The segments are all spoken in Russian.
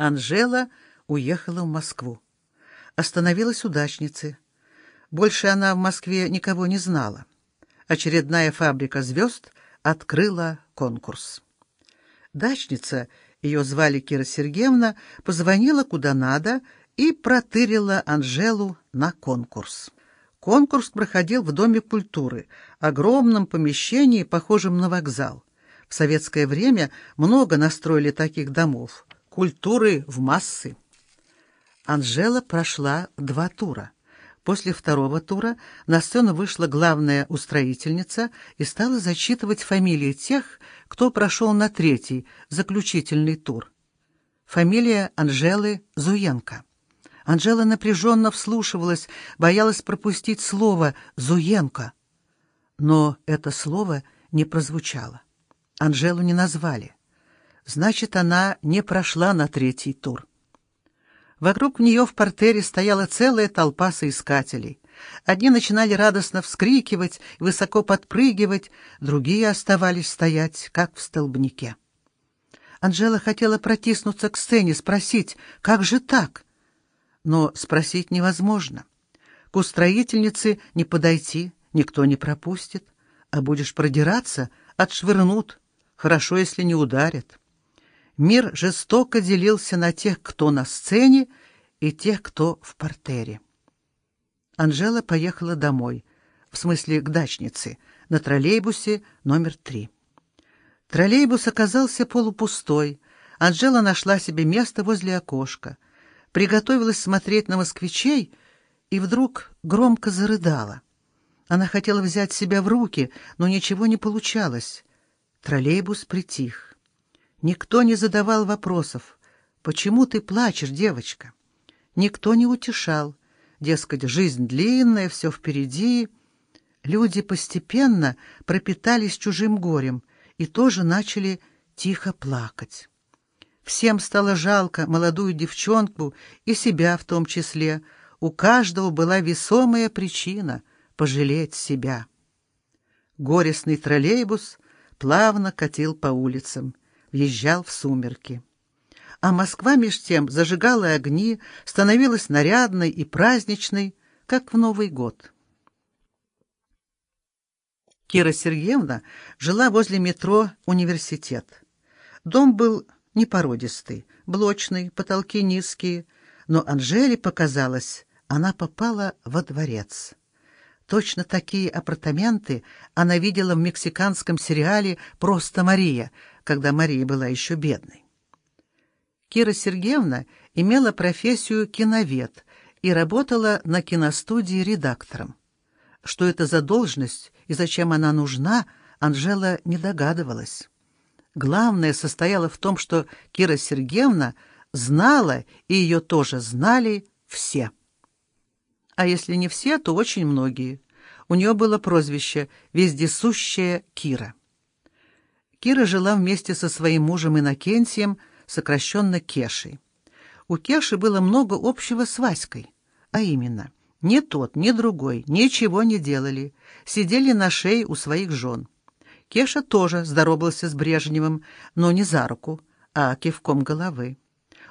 Анжела уехала в Москву. Остановилась у дачницы. Больше она в Москве никого не знала. Очередная фабрика звезд открыла конкурс. Дачница, ее звали Кира Сергеевна, позвонила куда надо и протырила Анжелу на конкурс. Конкурс проходил в Доме культуры, огромном помещении, похожем на вокзал. В советское время много настроили таких домов культуры в массы. Анжела прошла два тура. После второго тура на сцену вышла главная устроительница и стала зачитывать фамилии тех, кто прошел на третий, заключительный тур. Фамилия Анжелы Зуенко. Анжела напряженно вслушивалась, боялась пропустить слово «Зуенко». Но это слово не прозвучало. Анжелу не назвали. Значит, она не прошла на третий тур. Вокруг нее в портере стояла целая толпа соискателей. Одни начинали радостно вскрикивать, высоко подпрыгивать, другие оставались стоять, как в столбнике. Анжела хотела протиснуться к сцене, спросить, как же так? Но спросить невозможно. К устроительнице не подойти, никто не пропустит, а будешь продираться — отшвырнут, хорошо, если не ударят. Мир жестоко делился на тех, кто на сцене, и тех, кто в портере. Анжела поехала домой, в смысле к дачнице, на троллейбусе номер три. Троллейбус оказался полупустой. Анжела нашла себе место возле окошка, приготовилась смотреть на москвичей и вдруг громко зарыдала. Она хотела взять себя в руки, но ничего не получалось. Троллейбус притих. Никто не задавал вопросов. «Почему ты плачешь, девочка?» Никто не утешал. Дескать, жизнь длинная, все впереди. Люди постепенно пропитались чужим горем и тоже начали тихо плакать. Всем стало жалко молодую девчонку и себя в том числе. У каждого была весомая причина пожалеть себя. Горестный троллейбус плавно катил по улицам въезжал в сумерки. А Москва меж тем зажигала огни, становилась нарядной и праздничной, как в Новый год. Кира Сергеевна жила возле метро «Университет». Дом был непородистый, блочный, потолки низкие, но Анжеле показалось, она попала во дворец. Точно такие апартаменты она видела в мексиканском сериале «Просто Мария», когда Мария была еще бедной. Кира Сергеевна имела профессию киновед и работала на киностудии редактором. Что это за должность и зачем она нужна, Анжела не догадывалась. Главное состояло в том, что Кира Сергеевна знала, и ее тоже знали все. А если не все, то очень многие. У нее было прозвище «Вездесущая Кира». Кира жила вместе со своим мужем Иннокентием, сокращенно Кешей. У Кеши было много общего с Васькой, а именно, ни тот, ни другой ничего не делали, сидели на шее у своих жен. Кеша тоже здоровался с Брежневым, но не за руку, а кивком головы.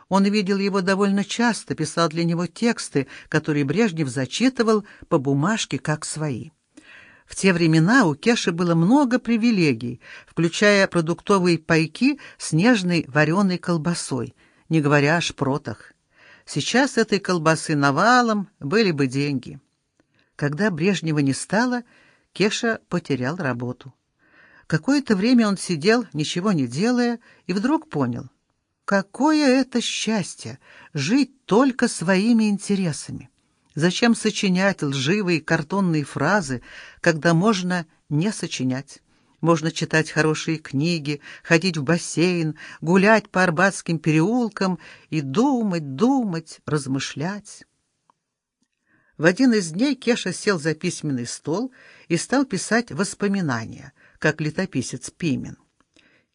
Он видел его довольно часто, писал для него тексты, которые Брежнев зачитывал по бумажке как свои. В те времена у Кеши было много привилегий, включая продуктовые пайки с нежной вареной колбасой, не говоря о шпротах. Сейчас этой колбасы навалом были бы деньги. Когда Брежнева не стало, Кеша потерял работу. Какое-то время он сидел, ничего не делая, и вдруг понял, какое это счастье — жить только своими интересами. Зачем сочинять лживые картонные фразы, когда можно не сочинять? Можно читать хорошие книги, ходить в бассейн, гулять по Арбатским переулкам и думать, думать, размышлять. В один из дней Кеша сел за письменный стол и стал писать воспоминания, как летописец Пимен.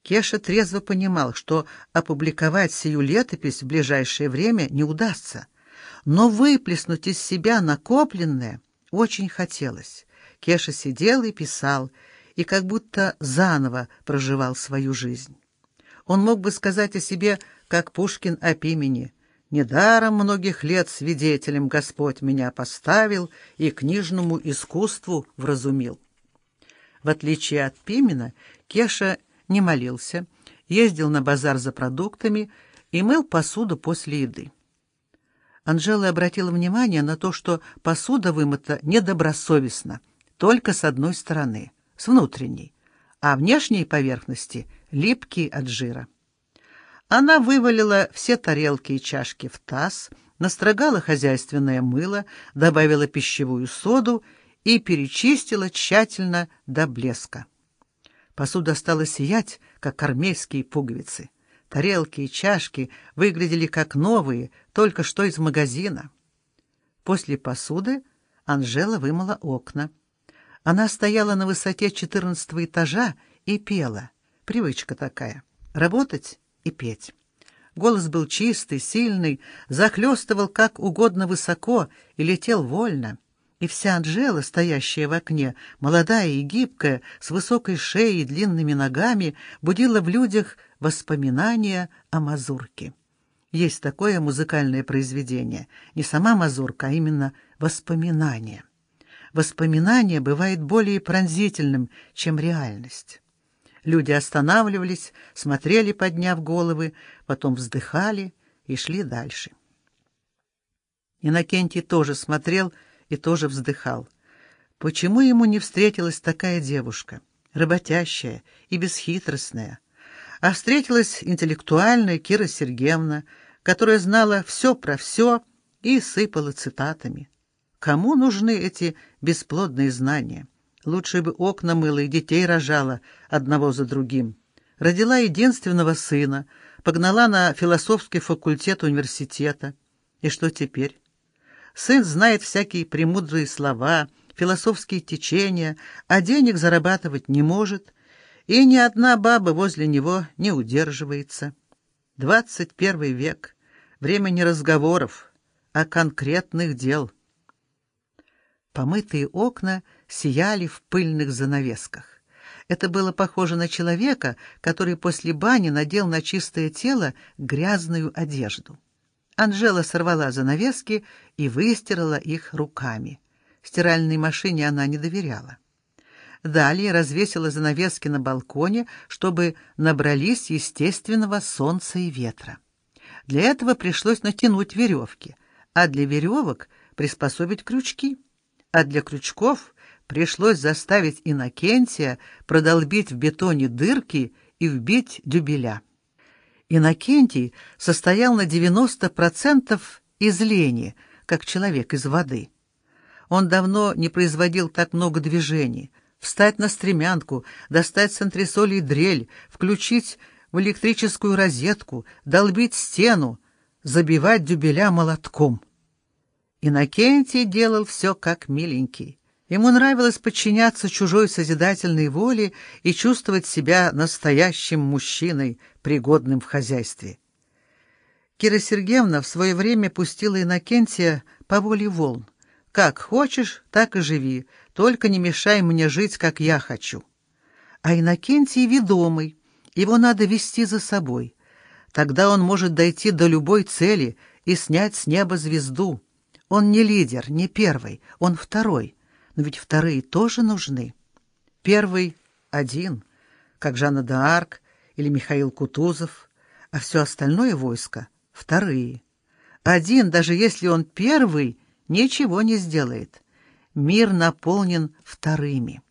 Кеша трезво понимал, что опубликовать сию летопись в ближайшее время не удастся, но выплеснуть из себя накопленное очень хотелось. Кеша сидел и писал, и как будто заново проживал свою жизнь. Он мог бы сказать о себе как Пушкин о Пимене. Недаром многих лет свидетелем Господь меня поставил и книжному искусству вразумил. В отличие от Пимена, Кеша не молился, ездил на базар за продуктами и мыл посуду после еды. Анжела обратила внимание на то, что посуда вымыта недобросовестно, только с одной стороны, с внутренней, а внешней поверхности липкие от жира. Она вывалила все тарелки и чашки в таз, настрогала хозяйственное мыло, добавила пищевую соду и перечистила тщательно до блеска. Посуда стала сиять, как армейские пуговицы. Тарелки и чашки выглядели как новые, только что из магазина. После посуды Анжела вымыла окна. Она стояла на высоте четырнадцатого этажа и пела. Привычка такая — работать и петь. Голос был чистый, сильный, захлестывал как угодно высоко и летел вольно. И вся Анжела, стоящая в окне, молодая и гибкая, с высокой шеей и длинными ногами, будила в людях воспоминания о мазурке. Есть такое музыкальное произведение, не сама мазурка, а именно воспоминание. Воспоминание бывает более пронзительным, чем реальность. Люди останавливались, смотрели, подняв головы, потом вздыхали и шли дальше. Иннокентий тоже смотрел и тоже вздыхал. Почему ему не встретилась такая девушка, работящая и бесхитростная? А встретилась интеллектуальная Кира Сергеевна, которая знала все про все и сыпала цитатами. Кому нужны эти бесплодные знания? Лучше бы окна мыла и детей рожала одного за другим. Родила единственного сына, погнала на философский факультет университета. И что теперь? Сын знает всякие премудрые слова, философские течения, а денег зарабатывать не может, и ни одна баба возле него не удерживается. Двадцать первый век, время не разговоров, а конкретных дел. Помытые окна — сияли в пыльных занавесках. Это было похоже на человека, который после бани надел на чистое тело грязную одежду. Анжела сорвала занавески и выстирала их руками. Стиральной машине она не доверяла. Далее развесила занавески на балконе, чтобы набрались естественного солнца и ветра. Для этого пришлось натянуть веревки, а для веревок приспособить крючки, а для крючков пришлось заставить Иннокентия продолбить в бетоне дырки и вбить дюбеля. Иннокентий состоял на 90% из лени, как человек из воды. Он давно не производил так много движений. Встать на стремянку, достать с антресолей дрель, включить в электрическую розетку, долбить стену, забивать дюбеля молотком. Иннокентий делал все как миленький. Ему нравилось подчиняться чужой созидательной воле и чувствовать себя настоящим мужчиной, пригодным в хозяйстве. Кира Сергеевна в свое время пустила Иннокентия по воле волн. «Как хочешь, так и живи, только не мешай мне жить, как я хочу». А Иннокентий ведомый, его надо вести за собой. Тогда он может дойти до любой цели и снять с неба звезду. Он не лидер, не первый, он второй — но ведь вторые тоже нужны. Первый один, как Жанна д'Арк или Михаил Кутузов, а все остальное войско — вторые. Один, даже если он первый, ничего не сделает. Мир наполнен вторыми.